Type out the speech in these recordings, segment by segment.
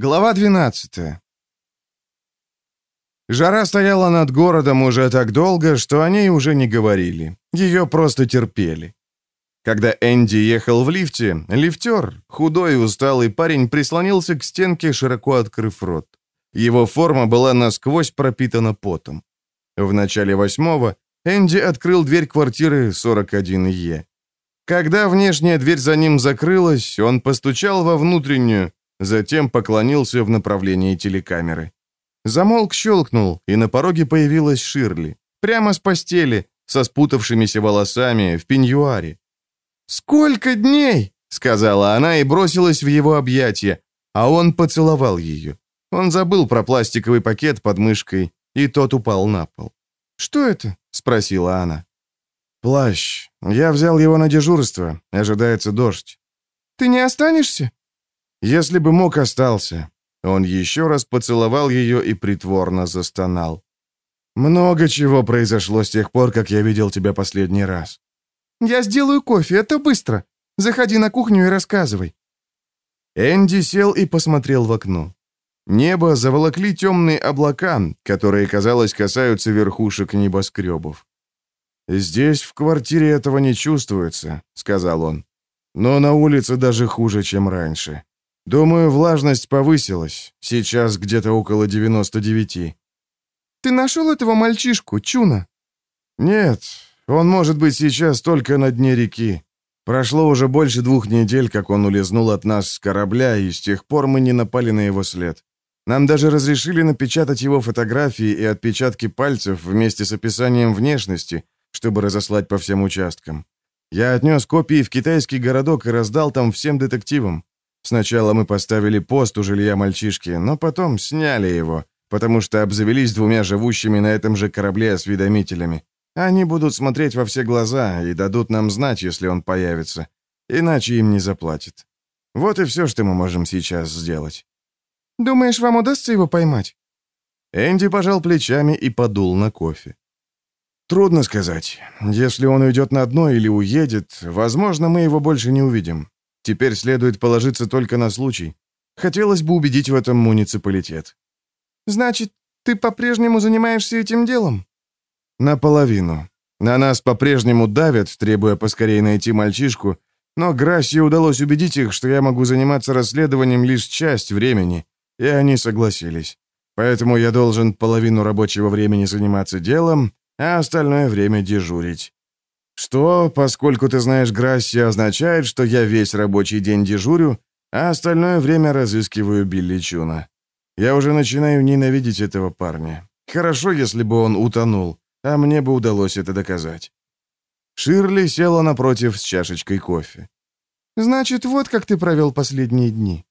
Глава 12 Жара стояла над городом уже так долго, что о ней уже не говорили. Ее просто терпели. Когда Энди ехал в лифте, лифтер, худой и усталый парень, прислонился к стенке, широко открыв рот. Его форма была насквозь пропитана потом. В начале восьмого Энди открыл дверь квартиры 41Е. Когда внешняя дверь за ним закрылась, он постучал во внутреннюю, затем поклонился в направлении телекамеры. Замолк щелкнул, и на пороге появилась Ширли. Прямо с постели, со спутавшимися волосами, в пеньюаре. «Сколько дней!» — сказала она и бросилась в его объятия, а он поцеловал ее. Он забыл про пластиковый пакет под мышкой, и тот упал на пол. «Что это?» — спросила она. «Плащ. Я взял его на дежурство. Ожидается дождь». «Ты не останешься?» «Если бы мог, остался». Он еще раз поцеловал ее и притворно застонал. «Много чего произошло с тех пор, как я видел тебя последний раз». «Я сделаю кофе, это быстро. Заходи на кухню и рассказывай». Энди сел и посмотрел в окно. Небо заволокли темные облака, которые, казалось, касаются верхушек небоскребов. «Здесь, в квартире, этого не чувствуется», — сказал он. «Но на улице даже хуже, чем раньше. Думаю, влажность повысилась. Сейчас где-то около 99». «Ты нашел этого мальчишку, Чуна?» «Нет, он может быть сейчас только на дне реки. Прошло уже больше двух недель, как он улизнул от нас с корабля, и с тех пор мы не напали на его след. Нам даже разрешили напечатать его фотографии и отпечатки пальцев вместе с описанием внешности, чтобы разослать по всем участкам. Я отнес копии в китайский городок и раздал там всем детективам. Сначала мы поставили пост у жилья мальчишки, но потом сняли его, потому что обзавелись двумя живущими на этом же корабле осведомителями. Они будут смотреть во все глаза и дадут нам знать, если он появится. Иначе им не заплатят. Вот и все, что мы можем сейчас сделать. Думаешь, вам удастся его поймать?» Энди пожал плечами и подул на кофе. «Трудно сказать. Если он уйдет на дно или уедет, возможно, мы его больше не увидим. Теперь следует положиться только на случай. Хотелось бы убедить в этом муниципалитет». «Значит, ты по-прежнему занимаешься этим делом?» «Наполовину. На нас по-прежнему давят, требуя поскорее найти мальчишку, но Грассе удалось убедить их, что я могу заниматься расследованием лишь часть времени, и они согласились. Поэтому я должен половину рабочего времени заниматься делом, а остальное время дежурить. Что, поскольку ты знаешь Грасси, означает, что я весь рабочий день дежурю, а остальное время разыскиваю Билли Чуна. Я уже начинаю ненавидеть этого парня. Хорошо, если бы он утонул, а мне бы удалось это доказать. Ширли села напротив с чашечкой кофе. «Значит, вот как ты провел последние дни.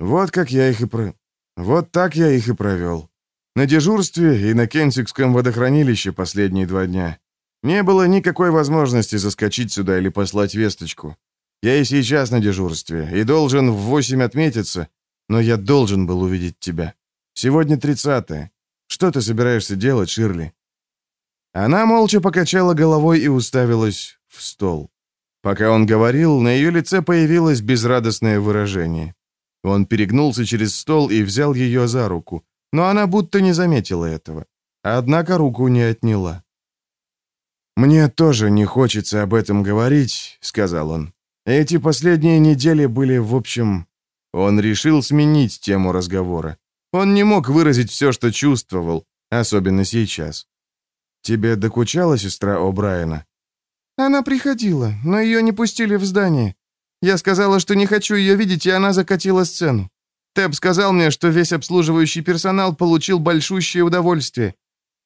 Вот как я их и про... Вот так я их и провел. На дежурстве и на Кенсикском водохранилище последние два дня. Не было никакой возможности заскочить сюда или послать весточку. Я и сейчас на дежурстве, и должен в восемь отметиться, но я должен был увидеть тебя. Сегодня тридцатое. Что ты собираешься делать, Ширли?» Она молча покачала головой и уставилась в стол. Пока он говорил, на ее лице появилось безрадостное выражение. Он перегнулся через стол и взял ее за руку, но она будто не заметила этого. Однако руку не отняла. «Мне тоже не хочется об этом говорить», — сказал он. «Эти последние недели были, в общем...» Он решил сменить тему разговора. Он не мог выразить все, что чувствовал, особенно сейчас. «Тебе докучала сестра О'Брайена?» «Она приходила, но ее не пустили в здание. Я сказала, что не хочу ее видеть, и она закатила сцену. Тэб сказал мне, что весь обслуживающий персонал получил большущее удовольствие.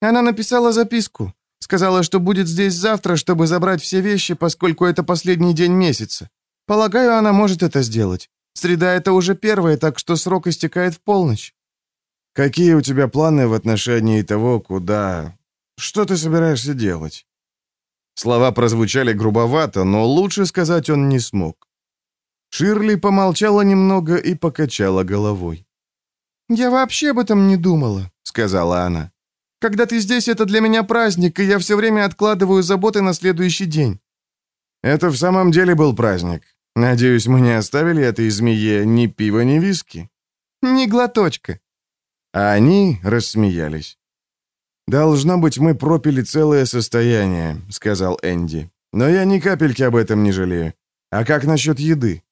Она написала записку. Сказала, что будет здесь завтра, чтобы забрать все вещи, поскольку это последний день месяца. Полагаю, она может это сделать. Среда — это уже первая, так что срок истекает в полночь. Какие у тебя планы в отношении того, куда... Что ты собираешься делать? Слова прозвучали грубовато, но лучше сказать он не смог. Ширли помолчала немного и покачала головой. «Я вообще об этом не думала», — сказала она. «Когда ты здесь, это для меня праздник, и я все время откладываю заботы на следующий день». «Это в самом деле был праздник. Надеюсь, мы не оставили этой змее ни пива, ни виски». «Ни глоточка». А они рассмеялись. «Должно быть, мы пропили целое состояние», — сказал Энди. «Но я ни капельки об этом не жалею. А как насчет еды?»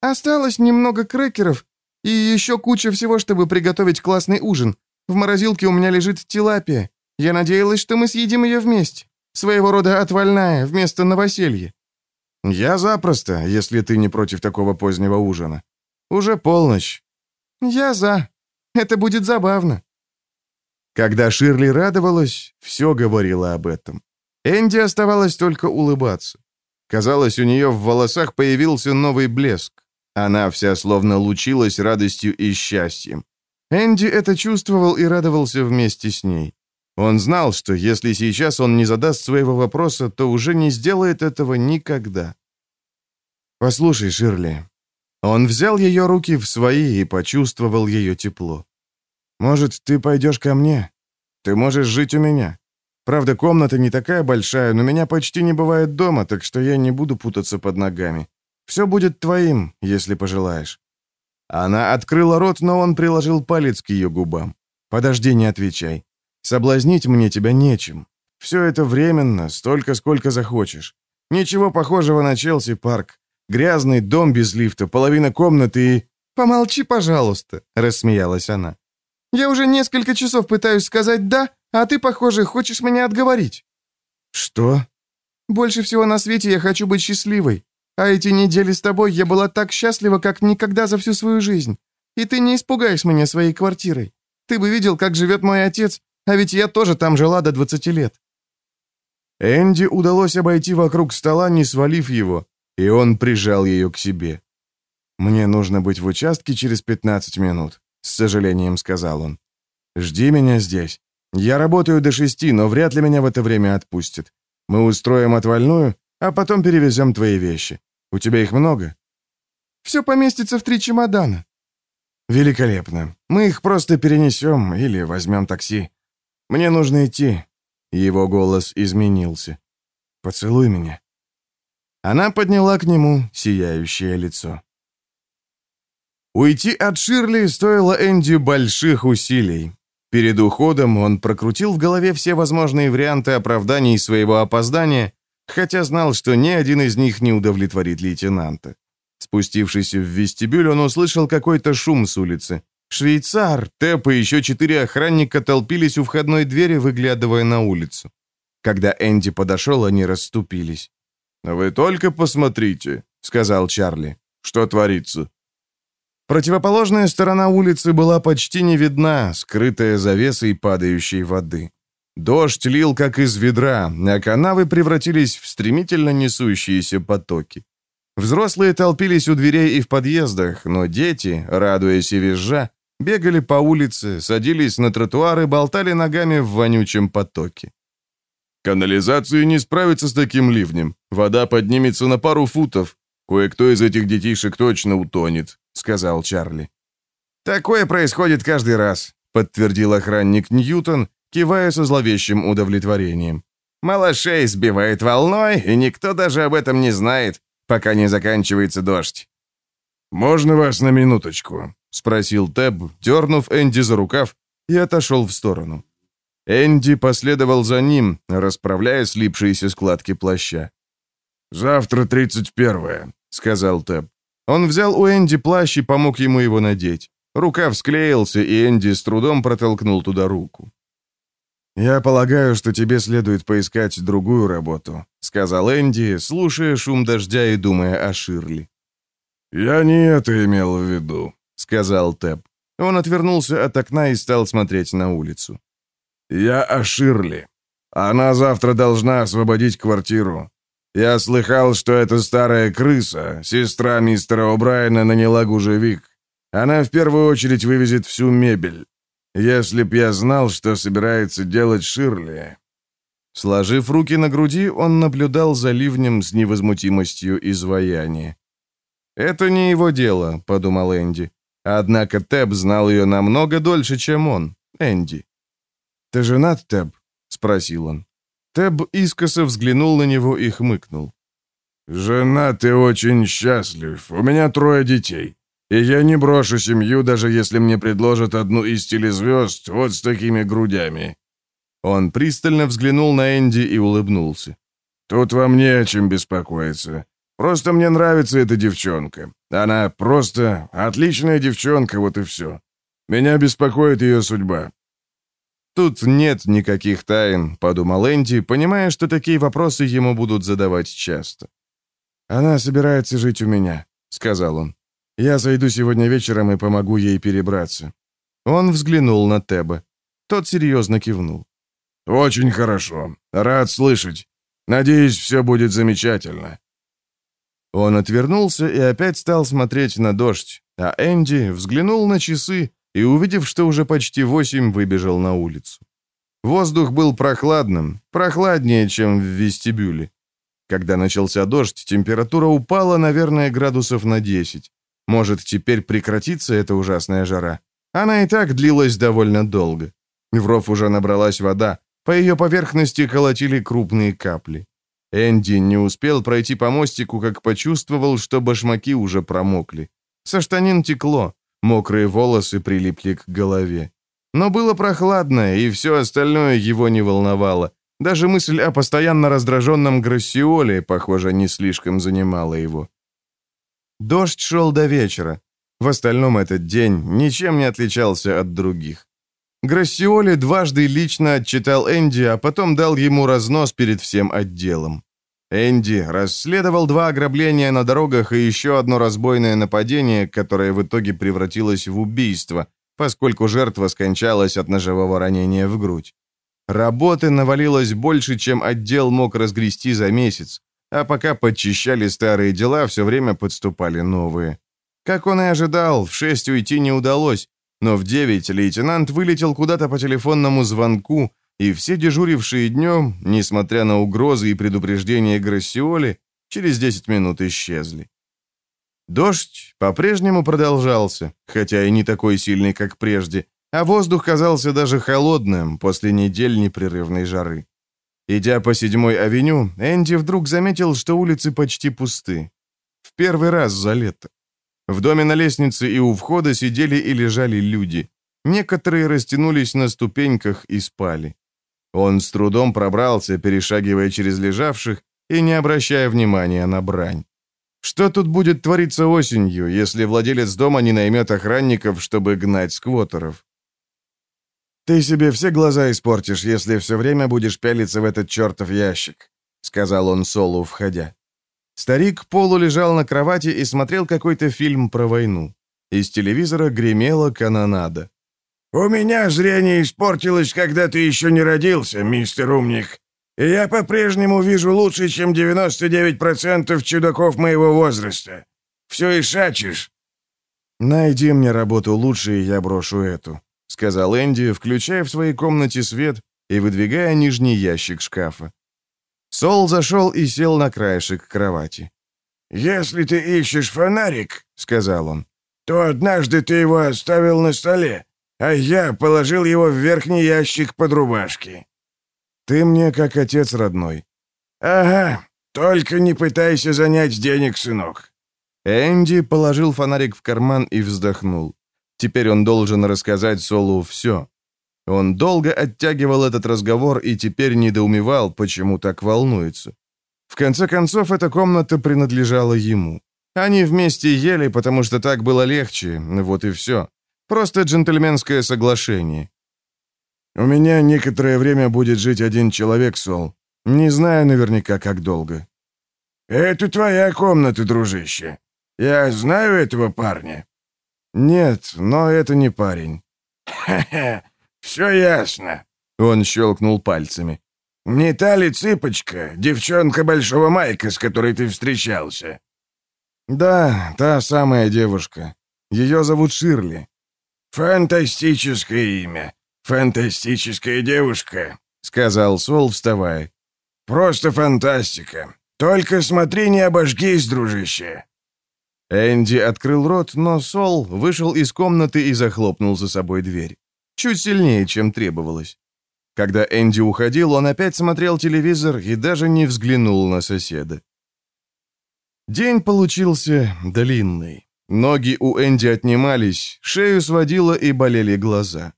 «Осталось немного крекеров и еще куча всего, чтобы приготовить классный ужин. В морозилке у меня лежит тилапия. Я надеялась, что мы съедим ее вместе. Своего рода отвальная, вместо новоселья». «Я запросто, если ты не против такого позднего ужина. Уже полночь». «Я за. Это будет забавно». Когда Ширли радовалась, все говорила об этом. Энди оставалось только улыбаться. Казалось, у нее в волосах появился новый блеск. Она вся словно лучилась радостью и счастьем. Энди это чувствовал и радовался вместе с ней. Он знал, что если сейчас он не задаст своего вопроса, то уже не сделает этого никогда. «Послушай, Ширли». Он взял ее руки в свои и почувствовал ее тепло. Может, ты пойдешь ко мне? Ты можешь жить у меня. Правда, комната не такая большая, но меня почти не бывает дома, так что я не буду путаться под ногами. Все будет твоим, если пожелаешь». Она открыла рот, но он приложил палец к ее губам. «Подожди, не отвечай. Соблазнить мне тебя нечем. Все это временно, столько, сколько захочешь. Ничего похожего на Челси-парк. Грязный дом без лифта, половина комнаты и...» «Помолчи, пожалуйста», — рассмеялась она. Я уже несколько часов пытаюсь сказать «да», а ты, похоже, хочешь меня отговорить». «Что?» «Больше всего на свете я хочу быть счастливой. А эти недели с тобой я была так счастлива, как никогда за всю свою жизнь. И ты не испугаешь меня своей квартирой. Ты бы видел, как живет мой отец, а ведь я тоже там жила до 20 лет». Энди удалось обойти вокруг стола, не свалив его, и он прижал ее к себе. «Мне нужно быть в участке через 15 минут с сожалением сказал он. «Жди меня здесь. Я работаю до шести, но вряд ли меня в это время отпустят. Мы устроим отвальную, а потом перевезем твои вещи. У тебя их много?» «Все поместится в три чемодана». «Великолепно. Мы их просто перенесем или возьмем такси. Мне нужно идти». Его голос изменился. «Поцелуй меня». Она подняла к нему сияющее лицо. Уйти от Ширли стоило Энди больших усилий. Перед уходом он прокрутил в голове все возможные варианты оправданий своего опоздания, хотя знал, что ни один из них не удовлетворит лейтенанта. Спустившись в вестибюль, он услышал какой-то шум с улицы. Швейцар, Тэп и еще четыре охранника толпились у входной двери, выглядывая на улицу. Когда Энди подошел, они расступились. «Вы только посмотрите», — сказал Чарли. «Что творится?» Противоположная сторона улицы была почти не видна, скрытая завесой падающей воды. Дождь лил как из ведра, а канавы превратились в стремительно несущиеся потоки. Взрослые толпились у дверей и в подъездах, но дети, радуясь и визжа, бегали по улице, садились на тротуары, болтали ногами в вонючем потоке. «Канализация не справится с таким ливнем. Вода поднимется на пару футов. Кое-кто из этих детишек точно утонет сказал Чарли. «Такое происходит каждый раз», — подтвердил охранник Ньютон, кивая со зловещим удовлетворением. «Малышей сбивает волной, и никто даже об этом не знает, пока не заканчивается дождь». «Можно вас на минуточку?» — спросил Теб, дернув Энди за рукав, и отошел в сторону. Энди последовал за ним, расправляя слипшиеся складки плаща. «Завтра тридцать первое», — сказал Теб. Он взял у Энди плащ и помог ему его надеть. Рука склеился, и Энди с трудом протолкнул туда руку. «Я полагаю, что тебе следует поискать другую работу», — сказал Энди, слушая шум дождя и думая о Ширли. «Я не это имел в виду», — сказал Тэп. Он отвернулся от окна и стал смотреть на улицу. «Я о Ширли. Она завтра должна освободить квартиру. Я слыхал, что эта старая крыса, сестра мистера О'Брайена, наняла гужевик. Она в первую очередь вывезет всю мебель. Если б я знал, что собирается делать Ширли...» Сложив руки на груди, он наблюдал за ливнем с невозмутимостью изваяния. «Это не его дело», — подумал Энди. Однако Теб знал ее намного дольше, чем он, Энди. «Ты женат, Теб?» — спросил он. Теб искоса взглянул на него и хмыкнул. «Жена, ты очень счастлив. У меня трое детей. И я не брошу семью, даже если мне предложат одну из телезвезд вот с такими грудями». Он пристально взглянул на Энди и улыбнулся. «Тут вам не о чем беспокоиться. Просто мне нравится эта девчонка. Она просто отличная девчонка, вот и все. Меня беспокоит ее судьба». «Тут нет никаких тайн», — подумал Энди, понимая, что такие вопросы ему будут задавать часто. «Она собирается жить у меня», — сказал он. «Я зайду сегодня вечером и помогу ей перебраться». Он взглянул на Теба. Тот серьезно кивнул. «Очень хорошо. Рад слышать. Надеюсь, все будет замечательно». Он отвернулся и опять стал смотреть на дождь, а Энди взглянул на часы и, увидев, что уже почти восемь, выбежал на улицу. Воздух был прохладным, прохладнее, чем в вестибюле. Когда начался дождь, температура упала, наверное, градусов на 10. Может, теперь прекратится эта ужасная жара? Она и так длилась довольно долго. В ров уже набралась вода, по ее поверхности колотили крупные капли. Энди не успел пройти по мостику, как почувствовал, что башмаки уже промокли. Со штанин текло, мокрые волосы прилипли к голове. Но было прохладно, и все остальное его не волновало. Даже мысль о постоянно раздраженном Грассиоле, похоже, не слишком занимала его. Дождь шел до вечера. В остальном этот день ничем не отличался от других. Грассиоли дважды лично отчитал Энди, а потом дал ему разнос перед всем отделом. Энди расследовал два ограбления на дорогах и еще одно разбойное нападение, которое в итоге превратилось в убийство, поскольку жертва скончалась от ножевого ранения в грудь. Работы навалилось больше, чем отдел мог разгрести за месяц, а пока подчищали старые дела, все время подступали новые. Как он и ожидал, в шесть уйти не удалось, но в девять лейтенант вылетел куда-то по телефонному звонку, и все дежурившие днем, несмотря на угрозы и предупреждения Грассиоли, через 10 минут исчезли. Дождь по-прежнему продолжался, хотя и не такой сильный, как прежде, а воздух казался даже холодным после недель непрерывной жары. Идя по седьмой авеню, Энди вдруг заметил, что улицы почти пусты. В первый раз за лето. В доме на лестнице и у входа сидели и лежали люди. Некоторые растянулись на ступеньках и спали. Он с трудом пробрался, перешагивая через лежавших и не обращая внимания на брань. Что тут будет твориться осенью, если владелец дома не наймет охранников, чтобы гнать сквотеров? «Ты себе все глаза испортишь, если все время будешь пялиться в этот чертов ящик», — сказал он Солу, входя. Старик Полу лежал на кровати и смотрел какой-то фильм про войну. Из телевизора гремела канонада. «У меня зрение испортилось, когда ты еще не родился, мистер Умник. И я по-прежнему вижу лучше, чем 99% чудаков моего возраста. Все и шачишь». «Найди мне работу лучше, и я брошу эту», — сказал Энди, включая в своей комнате свет и выдвигая нижний ящик шкафа. Сол зашел и сел на краешек кровати. «Если ты ищешь фонарик», — сказал он, — «то однажды ты его оставил на столе, а я положил его в верхний ящик под рубашки». «Ты мне как отец родной». «Ага, только не пытайся занять денег, сынок». Энди положил фонарик в карман и вздохнул. Теперь он должен рассказать Солу все. Он долго оттягивал этот разговор и теперь недоумевал, почему так волнуется. В конце концов, эта комната принадлежала ему. Они вместе ели, потому что так было легче, вот и все. Просто джентльменское соглашение. «У меня некоторое время будет жить один человек, Сол. Не знаю наверняка, как долго». «Это твоя комната, дружище. Я знаю этого парня». «Нет, но это не парень». «Ха-ха, все ясно». Он щелкнул пальцами. «Не та ли цыпочка, девчонка Большого Майка, с которой ты встречался?» «Да, та самая девушка. Ее зовут Ширли». «Фантастическое имя. Фантастическая девушка», — сказал Сол, вставая. «Просто фантастика. Только смотри, не обожгись, дружище». Энди открыл рот, но Сол вышел из комнаты и захлопнул за собой дверь. Чуть сильнее, чем требовалось. Когда Энди уходил, он опять смотрел телевизор и даже не взглянул на соседа. День получился длинный. Ноги у Энди отнимались, шею сводило и болели глаза.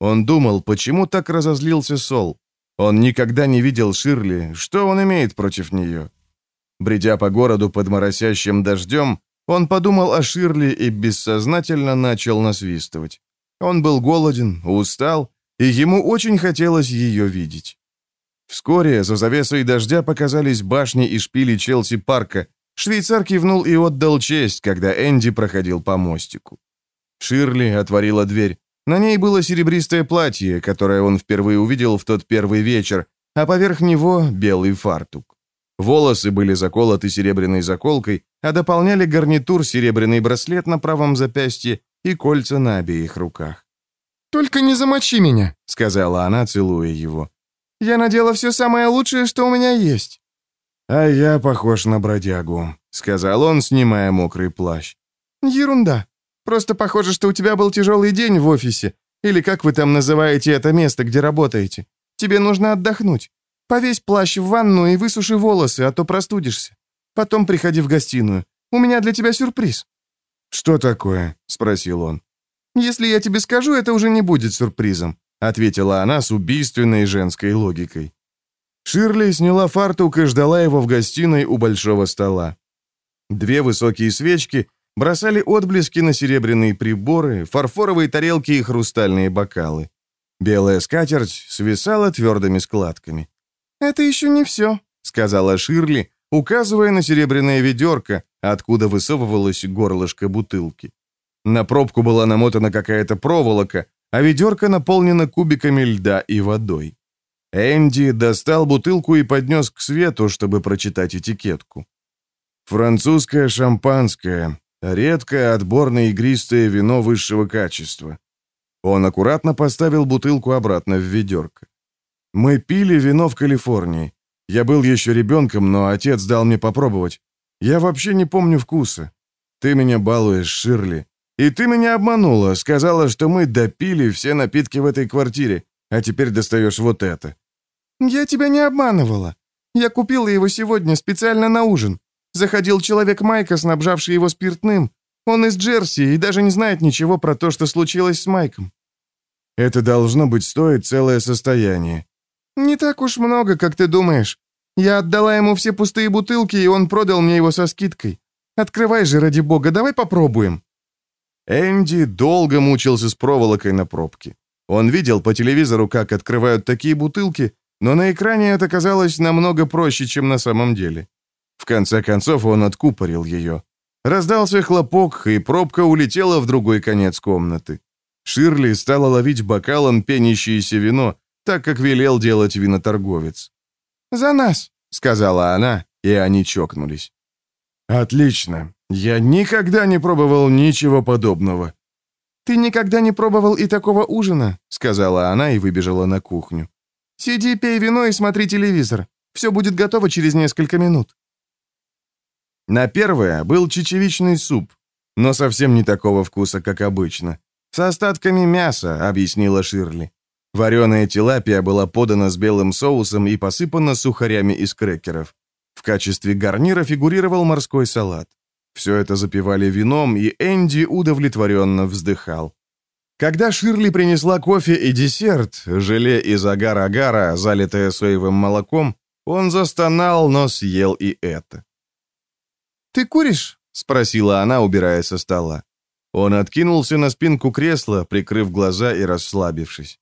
Он думал, почему так разозлился Сол. Он никогда не видел Ширли, что он имеет против нее. Бредя по городу под моросящим дождем, он подумал о Ширли и бессознательно начал насвистывать. Он был голоден, устал, и ему очень хотелось ее видеть. Вскоре за завесой дождя показались башни и шпили Челси-парка. Швейцар кивнул и отдал честь, когда Энди проходил по мостику. Ширли отворила дверь. На ней было серебристое платье, которое он впервые увидел в тот первый вечер, а поверх него белый фартук. Волосы были заколоты серебряной заколкой, а дополняли гарнитур серебряный браслет на правом запястье и кольца на обеих руках. «Только не замочи меня», — сказала она, целуя его. «Я надела все самое лучшее, что у меня есть». «А я похож на бродягу», — сказал он, снимая мокрый плащ. «Ерунда. Просто похоже, что у тебя был тяжелый день в офисе, или как вы там называете это место, где работаете. Тебе нужно отдохнуть. Повесь плащ в ванну и высуши волосы, а то простудишься. Потом приходи в гостиную. У меня для тебя сюрприз». «Что такое?» — спросил он. «Если я тебе скажу, это уже не будет сюрпризом», — ответила она с убийственной женской логикой. Ширли сняла фартук и ждала его в гостиной у большого стола. Две высокие свечки бросали отблески на серебряные приборы, фарфоровые тарелки и хрустальные бокалы. Белая скатерть свисала твердыми складками. «Это еще не все», — сказала Ширли, указывая на серебряное ведерко, откуда высовывалось горлышко бутылки. На пробку была намотана какая-то проволока, а ведерко наполнено кубиками льда и водой. Энди достал бутылку и поднес к свету, чтобы прочитать этикетку. «Французское шампанское. Редкое отборное игристое вино высшего качества». Он аккуратно поставил бутылку обратно в ведерко. «Мы пили вино в Калифорнии. Я был еще ребенком, но отец дал мне попробовать. Я вообще не помню вкуса. Ты меня балуешь, Ширли. И ты меня обманула, сказала, что мы допили все напитки в этой квартире, а теперь достаешь вот это». «Я тебя не обманывала. Я купила его сегодня специально на ужин. Заходил человек Майка, снабжавший его спиртным. Он из Джерси и даже не знает ничего про то, что случилось с Майком». «Это должно быть стоит целое состояние». «Не так уж много, как ты думаешь. Я отдала ему все пустые бутылки, и он продал мне его со скидкой. Открывай же, ради бога, давай попробуем». Энди долго мучился с проволокой на пробке. Он видел по телевизору, как открывают такие бутылки, но на экране это казалось намного проще, чем на самом деле. В конце концов он откупорил ее. Раздался хлопок, и пробка улетела в другой конец комнаты. Ширли стала ловить бокалом пенящееся вино, так как велел делать виноторговец. «За нас», — сказала она, и они чокнулись. «Отлично. Я никогда не пробовал ничего подобного». «Ты никогда не пробовал и такого ужина», — сказала она и выбежала на кухню. «Сиди, пей вино и смотри телевизор. Все будет готово через несколько минут». На первое был чечевичный суп, но совсем не такого вкуса, как обычно. С остатками мяса, объяснила Ширли. Вареная тилапия была подана с белым соусом и посыпана сухарями из крекеров. В качестве гарнира фигурировал морской салат. Все это запивали вином, и Энди удовлетворенно вздыхал. Когда Ширли принесла кофе и десерт, желе из агар-агара, залитое соевым молоком, он застонал, но съел и это. «Ты куришь?» — спросила она, убирая со стола. Он откинулся на спинку кресла, прикрыв глаза и расслабившись.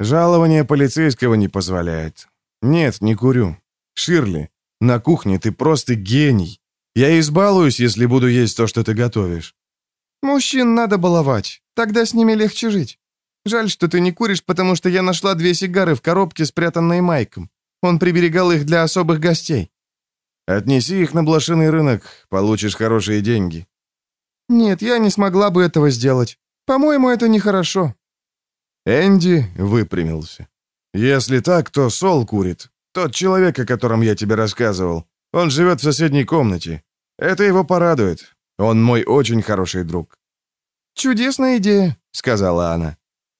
«Жалование полицейского не позволяет. Нет, не курю. Ширли, на кухне ты просто гений. Я избалуюсь, если буду есть то, что ты готовишь». «Мужчин надо баловать. Тогда с ними легче жить. Жаль, что ты не куришь, потому что я нашла две сигары в коробке, спрятанной Майком. Он приберегал их для особых гостей». «Отнеси их на блошиный рынок, получишь хорошие деньги». «Нет, я не смогла бы этого сделать. По-моему, это нехорошо». Энди выпрямился. «Если так, то Сол курит. Тот человек, о котором я тебе рассказывал. Он живет в соседней комнате. Это его порадует. Он мой очень хороший друг». «Чудесная идея», — сказала она.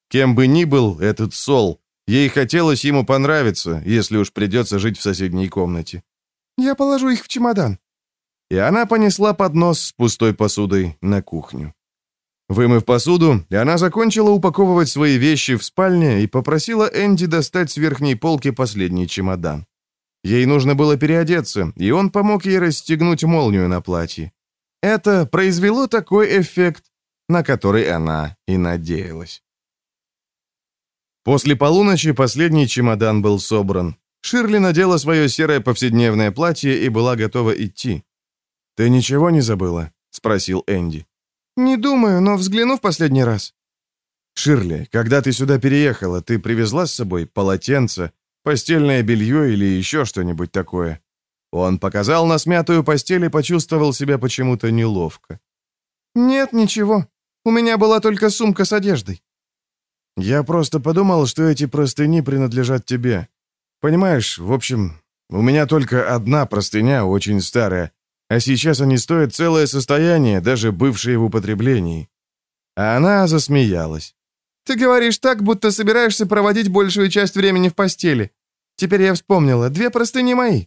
Кем бы ни был этот Сол, ей хотелось ему понравиться, если уж придется жить в соседней комнате. «Я положу их в чемодан». и она понесла поднос с пустой посудой на кухню. Вымыв посуду, она закончила упаковывать свои вещи в спальне и попросила Энди достать с верхней полки последний чемодан. Ей нужно было переодеться, и он помог ей расстегнуть молнию на платье. Это произвело такой эффект, на который она и надеялась. После полуночи последний чемодан был собран. Ширли надела свое серое повседневное платье и была готова идти. «Ты ничего не забыла?» — спросил Энди. «Не думаю, но взгляну в последний раз». «Ширли, когда ты сюда переехала, ты привезла с собой полотенце, постельное белье или еще что-нибудь такое?» Он показал на смятую постель и почувствовал себя почему-то неловко. «Нет, ничего. У меня была только сумка с одеждой». «Я просто подумал, что эти простыни принадлежат тебе. Понимаешь, в общем, у меня только одна простыня, очень старая, а сейчас они стоят целое состояние, даже бывшие в употреблении». А она засмеялась. «Ты говоришь так, будто собираешься проводить большую часть времени в постели. Теперь я вспомнила, две простыни мои».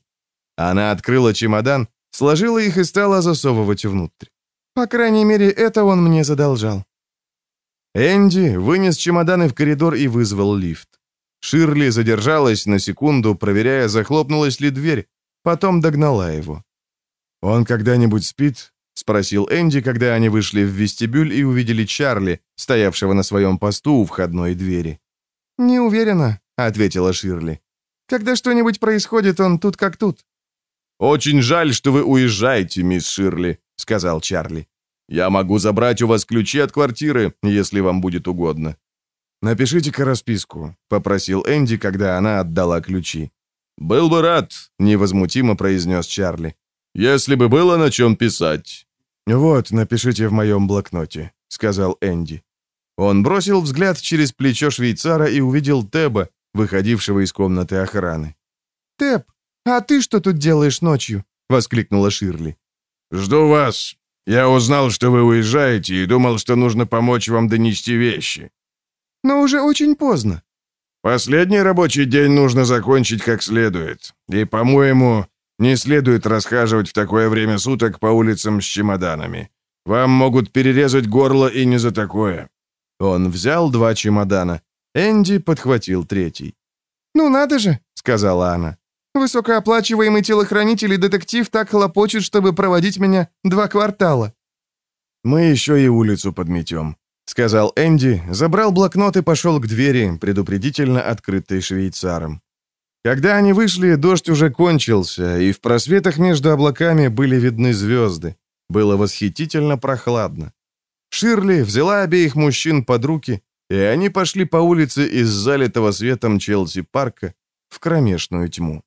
Она открыла чемодан, сложила их и стала засовывать внутрь. По крайней мере, это он мне задолжал. Энди вынес чемоданы в коридор и вызвал лифт. Ширли задержалась на секунду, проверяя, захлопнулась ли дверь, потом догнала его. «Он когда-нибудь спит?» — спросил Энди, когда они вышли в вестибюль и увидели Чарли, стоявшего на своем посту у входной двери. «Не уверена», — ответила Ширли. «Когда что-нибудь происходит, он тут как тут». «Очень жаль, что вы уезжаете, мисс Ширли», — сказал Чарли. «Я могу забрать у вас ключи от квартиры, если вам будет угодно». «Напишите-ка расписку», — попросил Энди, когда она отдала ключи. «Был бы рад», — невозмутимо произнес Чарли. «Если бы было на чем писать». «Вот, напишите в моем блокноте», — сказал Энди. Он бросил взгляд через плечо швейцара и увидел Теба, выходившего из комнаты охраны. «Теб, а ты что тут делаешь ночью?» — воскликнула Ширли. «Жду вас. Я узнал, что вы уезжаете, и думал, что нужно помочь вам донести вещи». «Но уже очень поздно». «Последний рабочий день нужно закончить как следует. И, по-моему, не следует расхаживать в такое время суток по улицам с чемоданами. Вам могут перерезать горло и не за такое». Он взял два чемодана. Энди подхватил третий. «Ну надо же», — сказала она. Высокооплачиваемый телохранитель и детектив так хлопочет, чтобы проводить меня два квартала». «Мы еще и улицу подметем», — сказал Энди, забрал блокнот и пошел к двери, предупредительно открытой швейцаром. Когда они вышли, дождь уже кончился, и в просветах между облаками были видны звезды. Было восхитительно прохладно. Ширли взяла обеих мужчин под руки, и они пошли по улице из залитого светом Челси-парка в кромешную тьму.